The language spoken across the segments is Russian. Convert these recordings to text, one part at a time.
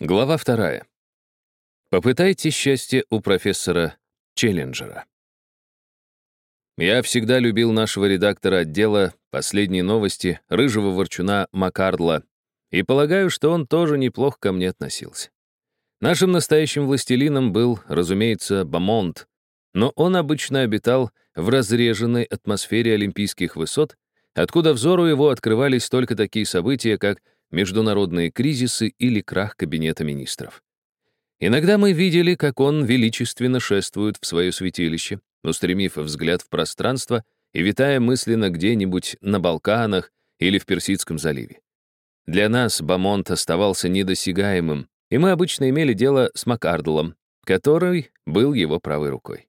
Глава вторая. Попытайте счастье у профессора Челленджера. Я всегда любил нашего редактора отдела «Последние новости» рыжего ворчуна Маккардла, и полагаю, что он тоже неплохо ко мне относился. Нашим настоящим властелином был, разумеется, Бамонт, но он обычно обитал в разреженной атмосфере олимпийских высот, откуда взору его открывались только такие события, как международные кризисы или крах кабинета министров. Иногда мы видели, как он величественно шествует в свое святилище, устремив взгляд в пространство и витая мысленно где-нибудь на Балканах или в Персидском заливе. Для нас Бамонт оставался недосягаемым, и мы обычно имели дело с Макардлом, который был его правой рукой.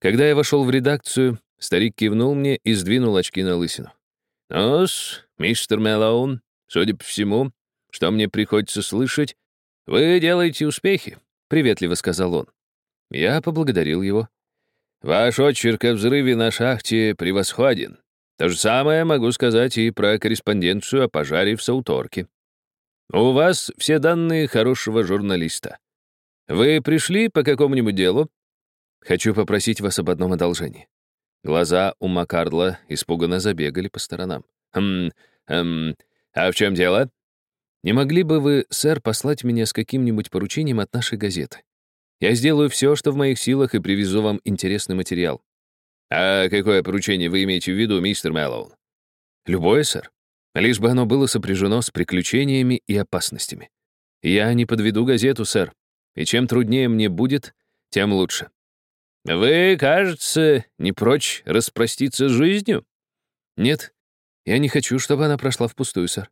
Когда я вошел в редакцию, старик кивнул мне и сдвинул очки на лысину. «Ну-с, мистер Мэллоун, Судя по всему, что мне приходится слышать, вы делаете успехи, — приветливо сказал он. Я поблагодарил его. Ваш очерк о взрыве на шахте превосходен. То же самое могу сказать и про корреспонденцию о пожаре в Сауторке. У вас все данные хорошего журналиста. Вы пришли по какому-нибудь делу? Хочу попросить вас об одном одолжении. Глаза у Маккардла испуганно забегали по сторонам. Хм, эм, «А в чем дело?» «Не могли бы вы, сэр, послать меня с каким-нибудь поручением от нашей газеты? Я сделаю все, что в моих силах, и привезу вам интересный материал». «А какое поручение вы имеете в виду, мистер Мэллоун?» «Любое, сэр. Лишь бы оно было сопряжено с приключениями и опасностями. Я не подведу газету, сэр, и чем труднее мне будет, тем лучше». «Вы, кажется, не прочь распроститься с жизнью?» «Нет, я не хочу, чтобы она прошла впустую, сэр.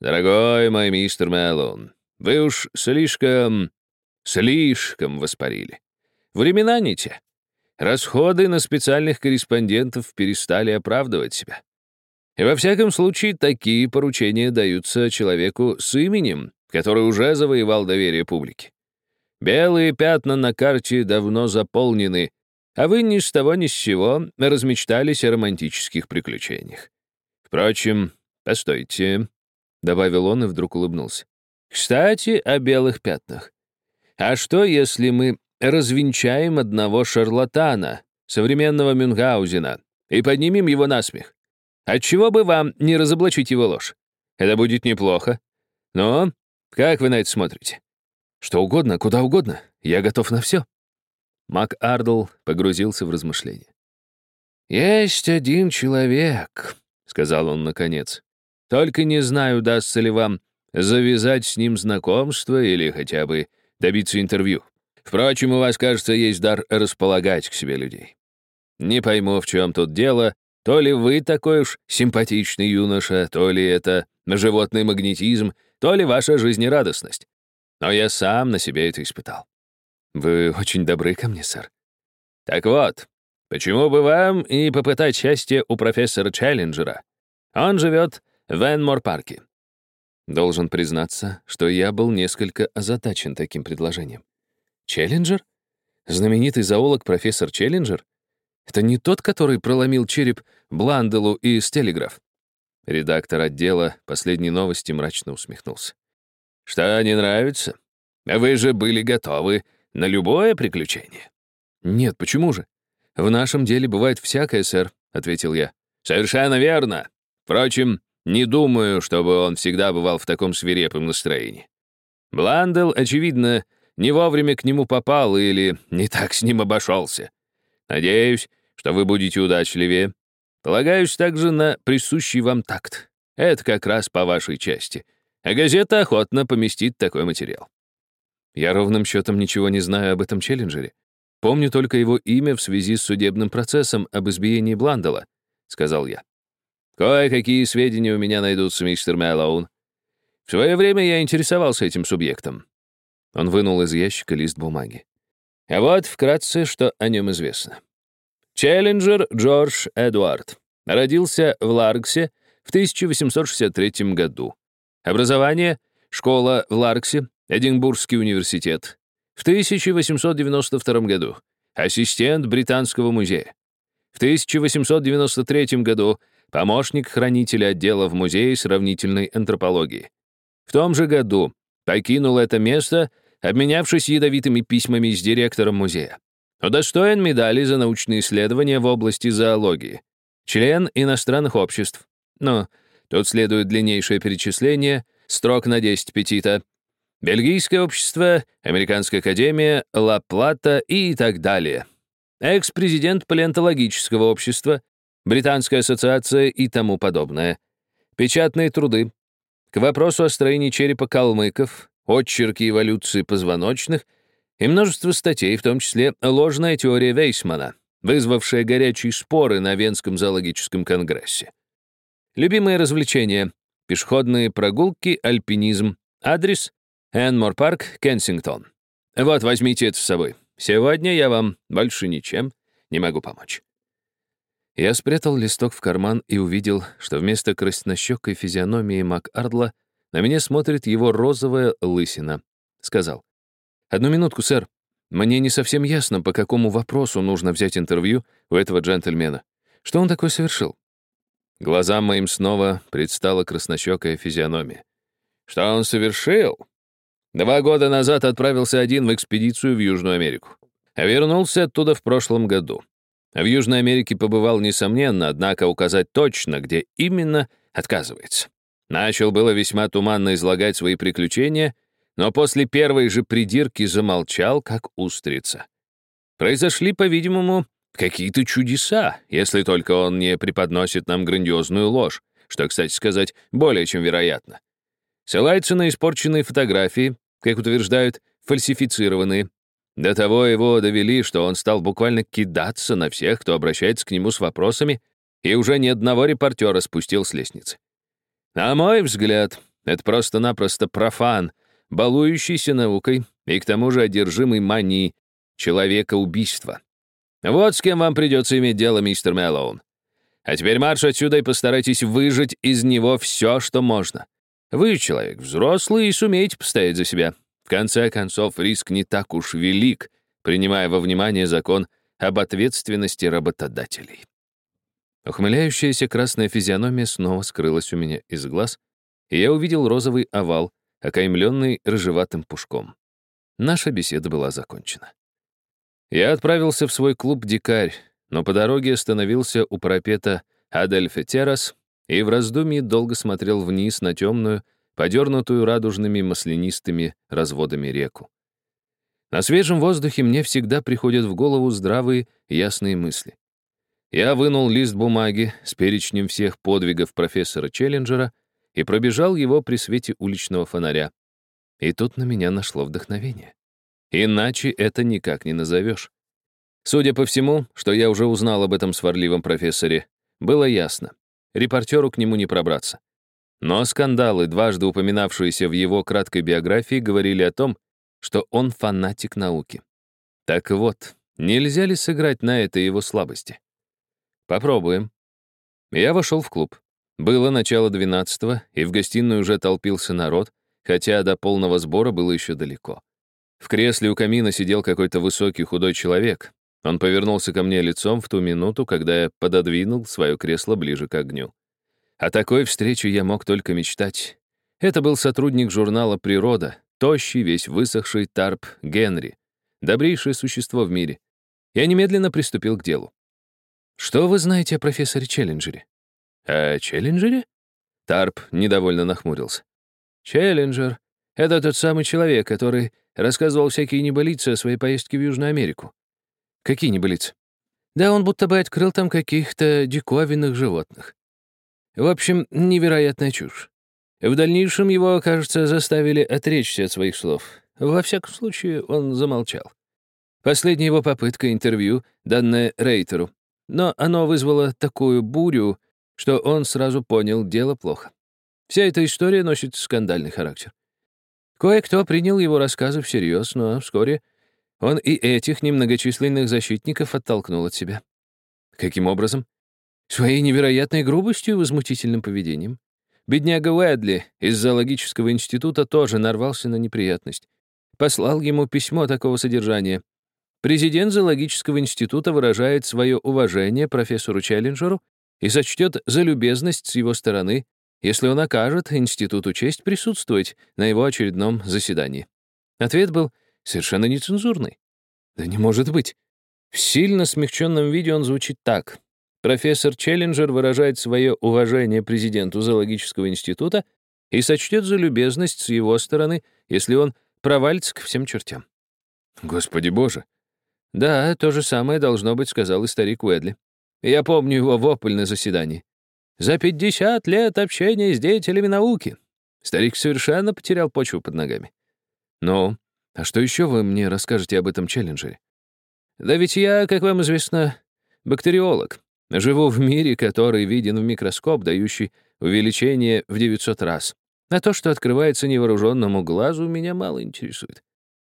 Дорогой мой мистер Мэллоун, вы уж слишком, слишком воспарили. Времена не те. Расходы на специальных корреспондентов перестали оправдывать себя. И во всяком случае, такие поручения даются человеку с именем, который уже завоевал доверие публики. Белые пятна на карте давно заполнены, а вы ни с того ни с сего размечтались о романтических приключениях. Впрочем, постойте, — добавил он и вдруг улыбнулся. Кстати, о белых пятнах. А что, если мы развенчаем одного шарлатана, современного Мюнхгаузена, и поднимем его на смех? Отчего бы вам не разоблачить его ложь? Это будет неплохо. Но как вы на это смотрите? Что угодно, куда угодно. Я готов на все. Мак Ардл погрузился в размышления. «Есть один человек, сказал он наконец. «Только не знаю, удастся ли вам завязать с ним знакомство или хотя бы добиться интервью. Впрочем, у вас, кажется, есть дар располагать к себе людей. Не пойму, в чем тут дело, то ли вы такой уж симпатичный юноша, то ли это животный магнетизм, то ли ваша жизнерадостность. Но я сам на себе это испытал. Вы очень добры ко мне, сэр. Так вот, Почему бы вам и попытать счастье у профессора Челленджера? Он живет в Энмор-парке. Должен признаться, что я был несколько озадачен таким предложением. Челленджер? Знаменитый зоолог профессор Челленджер? Это не тот, который проломил череп Бланделу и Стелеграф? Редактор отдела «Последней новости» мрачно усмехнулся. «Что, не нравится? Вы же были готовы на любое приключение». «Нет, почему же? «В нашем деле бывает всякое, сэр», — ответил я. «Совершенно верно. Впрочем, не думаю, чтобы он всегда бывал в таком свирепом настроении. Бландел, очевидно, не вовремя к нему попал или не так с ним обошелся. Надеюсь, что вы будете удачливее. Полагаюсь также на присущий вам такт. Это как раз по вашей части. А газета охотно поместит такой материал. Я ровным счетом ничего не знаю об этом челленджере. Помню только его имя в связи с судебным процессом об избиении Бландела», — сказал я. «Кое-какие сведения у меня найдутся, мистер Мэллоун. В свое время я интересовался этим субъектом». Он вынул из ящика лист бумаги. А вот вкратце, что о нем известно. Челленджер Джордж Эдуард. Родился в Ларксе в 1863 году. Образование — школа в Ларксе, Эдинбургский университет, в 1892 году ассистент Британского музея. В 1893 году помощник хранителя отдела в Музее сравнительной антропологии. В том же году Покинул это место, обменявшись ядовитыми письмами с директором музея. Удостоен медали за научные исследования в области зоологии. Член иностранных обществ. Ну, тут следует длиннейшее перечисление, строк на 10 петита. Бельгийское общество, Американская академия, Ла Плата и так далее. Экс-президент палеонтологического общества, Британская ассоциация и тому подобное. Печатные труды. К вопросу о строении черепа калмыков, отчерки эволюции позвоночных и множество статей, в том числе ложная теория Вейсмана, вызвавшая горячие споры на Венском зоологическом конгрессе. Любимые развлечения — пешеходные прогулки, альпинизм, адрес — Энмор парк, Кенсингтон. Вот, возьмите это с собой. Сегодня я вам больше ничем не могу помочь». Я спрятал листок в карман и увидел, что вместо краснощекой физиономии МакАрдла на меня смотрит его розовая лысина. Сказал, «Одну минутку, сэр. Мне не совсем ясно, по какому вопросу нужно взять интервью у этого джентльмена. Что он такое совершил?» Глазам моим снова предстала краснощекая физиономия. «Что он совершил?» Два года назад отправился один в экспедицию в Южную Америку. Вернулся оттуда в прошлом году. В Южной Америке побывал, несомненно, однако указать точно, где именно, отказывается. Начал было весьма туманно излагать свои приключения, но после первой же придирки замолчал, как устрица. Произошли, по-видимому, какие-то чудеса, если только он не преподносит нам грандиозную ложь, что, кстати сказать, более чем вероятно. Ссылается на испорченные фотографии, как утверждают, фальсифицированные. До того его довели, что он стал буквально кидаться на всех, кто обращается к нему с вопросами, и уже ни одного репортера спустил с лестницы. На мой взгляд, это просто-напросто профан, балующийся наукой и к тому же одержимый манией человека-убийства. Вот с кем вам придется иметь дело, мистер Мэллоун. А теперь марш отсюда и постарайтесь выжать из него все, что можно. Вы человек взрослый и сумеете постоять за себя. В конце концов, риск не так уж велик, принимая во внимание закон об ответственности работодателей. Ухмыляющаяся красная физиономия снова скрылась у меня из глаз, и я увидел розовый овал, окаймленный рыжеватым пушком. Наша беседа была закончена. Я отправился в свой клуб «Дикарь», но по дороге остановился у парапета Адельфе Террас и в раздумье долго смотрел вниз на темную, подернутую радужными маслянистыми разводами реку. На свежем воздухе мне всегда приходят в голову здравые, ясные мысли. Я вынул лист бумаги с перечнем всех подвигов профессора Челленджера и пробежал его при свете уличного фонаря. И тут на меня нашло вдохновение. Иначе это никак не назовешь. Судя по всему, что я уже узнал об этом сварливом профессоре, было ясно. Репортеру к нему не пробраться. Но скандалы, дважды упоминавшиеся в его краткой биографии, говорили о том, что он фанатик науки. Так вот, нельзя ли сыграть на этой его слабости? Попробуем. Я вошел в клуб. Было начало двенадцатого, и в гостиной уже толпился народ, хотя до полного сбора было еще далеко. В кресле у камина сидел какой-то высокий худой человек, он повернулся ко мне лицом в ту минуту, когда я пододвинул свое кресло ближе к огню. О такой встрече я мог только мечтать. Это был сотрудник журнала «Природа», тощий, весь высохший Тарп Генри, добрейшее существо в мире. Я немедленно приступил к делу. «Что вы знаете о профессоре Челленджере?» «О Челленджере?» Тарп недовольно нахмурился. «Челленджер — это тот самый человек, который рассказывал всякие небылицы о своей поездке в Южную Америку. Какие небылицы? Да он будто бы открыл там каких-то диковинных животных. В общем, невероятная чушь. В дальнейшем его, кажется, заставили отречься от своих слов. Во всяком случае, он замолчал. Последняя его попытка интервью, данная Рейтеру. Но оно вызвало такую бурю, что он сразу понял, дело плохо. Вся эта история носит скандальный характер. Кое-кто принял его рассказы всерьез, но вскоре он и этих немногочисленных защитников оттолкнул от себя. Каким образом? Своей невероятной грубостью и возмутительным поведением. Бедняга Уэдли из зоологического института тоже нарвался на неприятность. Послал ему письмо такого содержания. Президент зоологического института выражает свое уважение профессору Челленджеру и сочтет за любезность с его стороны если он окажет институту честь присутствовать на его очередном заседании. Ответ был совершенно нецензурный. Да не может быть. В сильно смягченном виде он звучит так. Профессор Челленджер выражает свое уважение президенту зоологического института и сочтет за любезность с его стороны, если он провалится ко всем чертям. Господи боже. Да, то же самое должно быть, сказал и старик Уэдли. Я помню его вопль на заседании. За 50 лет общения с деятелями науки. Старик совершенно потерял почву под ногами. Ну, а что еще вы мне расскажете об этом челленджере? Да ведь я, как вам известно, бактериолог. Живу в мире, который виден в микроскоп, дающий увеличение в 900 раз. А то, что открывается невооруженному глазу, меня мало интересует.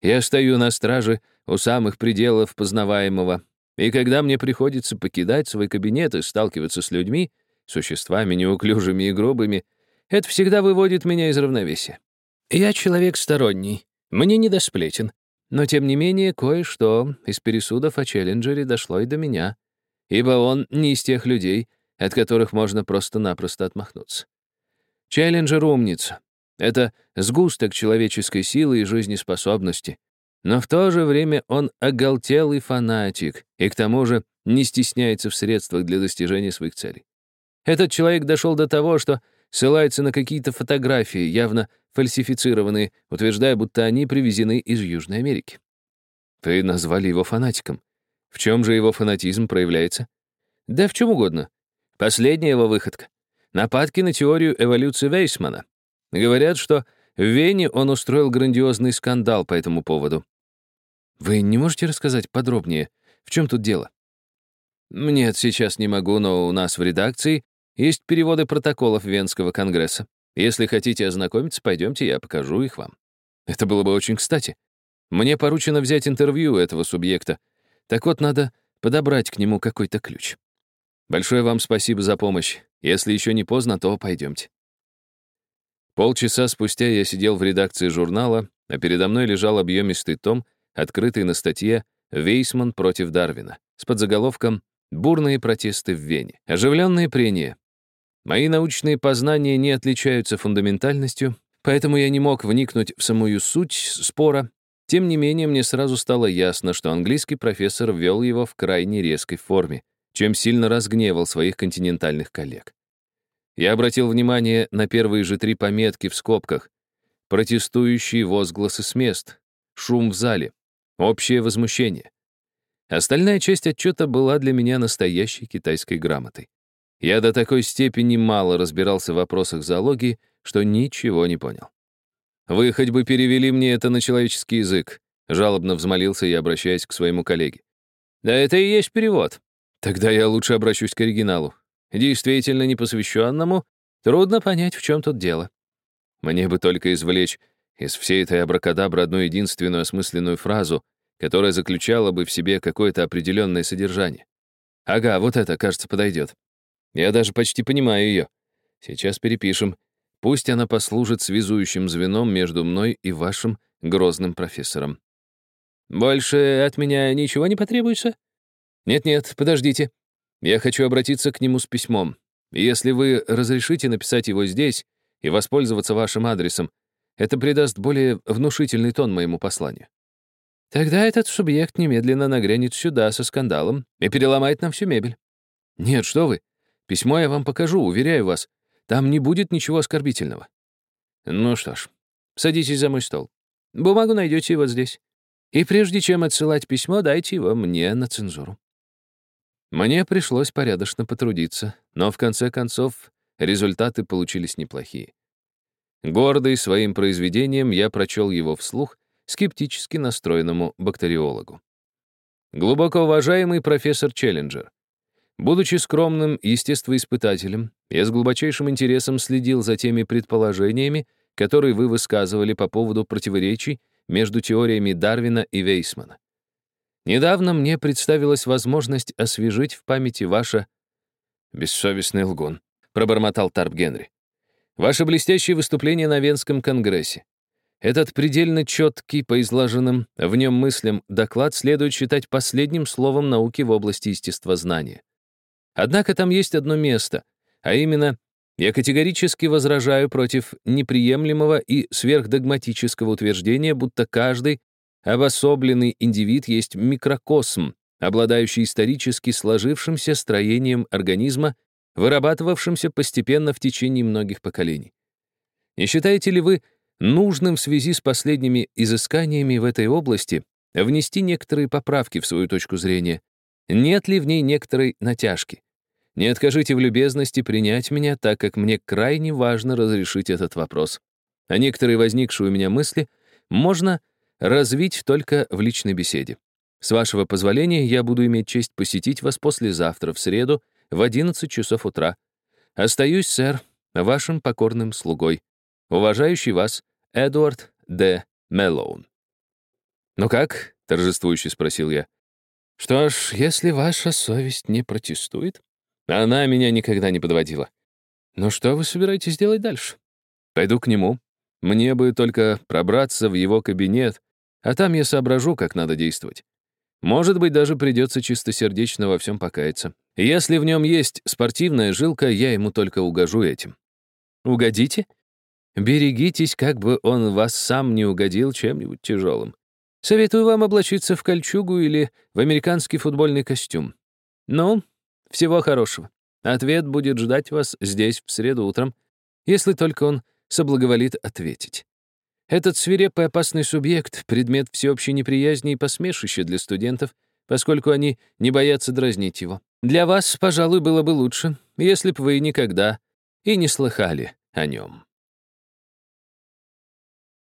Я стою на страже у самых пределов познаваемого, и когда мне приходится покидать свой кабинет и сталкиваться с людьми, существами неуклюжими и грубыми, это всегда выводит меня из равновесия. Я человек сторонний, мне не до сплетен, но тем не менее кое-что из пересудов о Челленджере дошло и до меня, ибо он не из тех людей, от которых можно просто-напросто отмахнуться. Челленджер умница. Это сгусток человеческой силы и жизнеспособности. Но в то же время он оголтелый фанатик и к тому же не стесняется в средствах для достижения своих целей. Этот человек дошел до того, что ссылается на какие-то фотографии, явно фальсифицированные, утверждая, будто они привезены из Южной Америки. Вы назвали его фанатиком. В чем же его фанатизм проявляется? Да в чем угодно. Последняя его выходка. Нападки на теорию эволюции Вейсмана. Говорят, что в Вене он устроил грандиозный скандал по этому поводу. Вы не можете рассказать подробнее, в чем тут дело? Нет, сейчас не могу, но у нас в редакции есть переводы протоколов Венского конгресса. Если хотите ознакомиться, пойдемте, я покажу их вам. Это было бы очень кстати. Мне поручено взять интервью этого субъекта. Так вот, надо подобрать к нему какой-то ключ. Большое вам спасибо за помощь. Если еще не поздно, то пойдемте. Полчаса спустя я сидел в редакции журнала, а передо мной лежал объемистый том, открытый на статье «Вейсман против Дарвина» с подзаголовком «Бурные протесты в Вене». Оживленные прения. Мои научные познания не отличаются фундаментальностью, поэтому я не мог вникнуть в самую суть спора. Тем не менее, мне сразу стало ясно, что английский профессор ввел его в крайне резкой форме, чем сильно разгневал своих континентальных коллег. Я обратил внимание на первые же три пометки в скобках. Протестующие возгласы с мест, шум в зале, общее возмущение. Остальная часть отчета была для меня настоящей китайской грамотой. Я до такой степени мало разбирался в вопросах зоологии, что ничего не понял. «Вы хоть бы перевели мне это на человеческий язык», жалобно взмолился я, обращаясь к своему коллеге. «Да это и есть перевод. Тогда я лучше обращусь к оригиналу. Действительно непосвященному трудно понять, в чем тут дело. Мне бы только извлечь из всей этой абракадабры одну единственную осмысленную фразу, которая заключала бы в себе какое-то определенное содержание. Ага, вот это, кажется, подойдет. Я даже почти понимаю ее. Сейчас перепишем. Пусть она послужит связующим звеном между мной и вашим грозным профессором. Больше от меня ничего не потребуется? Нет-нет, подождите. Я хочу обратиться к нему с письмом. Если вы разрешите написать его здесь и воспользоваться вашим адресом, это придаст более внушительный тон моему посланию. Тогда этот субъект немедленно нагрянет сюда со скандалом и переломает нам всю мебель. Нет, что вы. Письмо я вам покажу, уверяю вас. Там не будет ничего оскорбительного. Ну что ж, садитесь за мой стол. Бумагу найдете вот здесь. И прежде чем отсылать письмо, дайте его мне на цензуру. Мне пришлось порядочно потрудиться, но в конце концов результаты получились неплохие. Гордый своим произведением, я прочел его вслух скептически настроенному бактериологу. Глубоко уважаемый профессор Челленджер, Будучи скромным естествоиспытателем, я с глубочайшим интересом следил за теми предположениями, которые вы высказывали по поводу противоречий между теориями Дарвина и Вейсмана. Недавно мне представилась возможность освежить в памяти ваше... «Бессовестный лгун», — пробормотал Тарп Генри. «Ваше блестящее выступление на Венском конгрессе. Этот предельно четкий по изложенным в нем мыслям доклад следует считать последним словом науки в области естествознания. Однако там есть одно место, а именно Я категорически возражаю против неприемлемого и сверхдогматического утверждения, будто каждый обособленный индивид есть микрокосм, обладающий исторически сложившимся строением организма, вырабатывавшимся постепенно в течение многих поколений. Не считаете ли вы нужным в связи с последними изысканиями в этой области внести некоторые поправки в свою точку зрения? Нет ли в ней некоторой натяжки? Не откажите в любезности принять меня, так как мне крайне важно разрешить этот вопрос. А некоторые возникшие у меня мысли можно развить только в личной беседе. С вашего позволения я буду иметь честь посетить вас послезавтра, в среду, в 11 часов утра. Остаюсь, сэр, вашим покорным слугой. Уважающий вас Эдуард Д. Меллоун. «Ну как?» — торжествующе спросил я. «Что ж, если ваша совесть не протестует...» Она меня никогда не подводила. «Ну что вы собираетесь делать дальше?» «Пойду к нему. Мне бы только пробраться в его кабинет, а там я соображу, как надо действовать. Может быть, даже придется чистосердечно во всем покаяться. Если в нем есть спортивная жилка, я ему только угожу этим. Угодите? Берегитесь, как бы он вас сам не угодил чем-нибудь тяжелым. Советую вам облачиться в кольчугу или в американский футбольный костюм. Ну, всего хорошего. Ответ будет ждать вас здесь в среду утром, если только он соблаговолит ответить. Этот свирепый опасный субъект — предмет всеобщей неприязни и посмешища для студентов, поскольку они не боятся дразнить его. Для вас, пожалуй, было бы лучше, если б вы никогда и не слыхали о нем.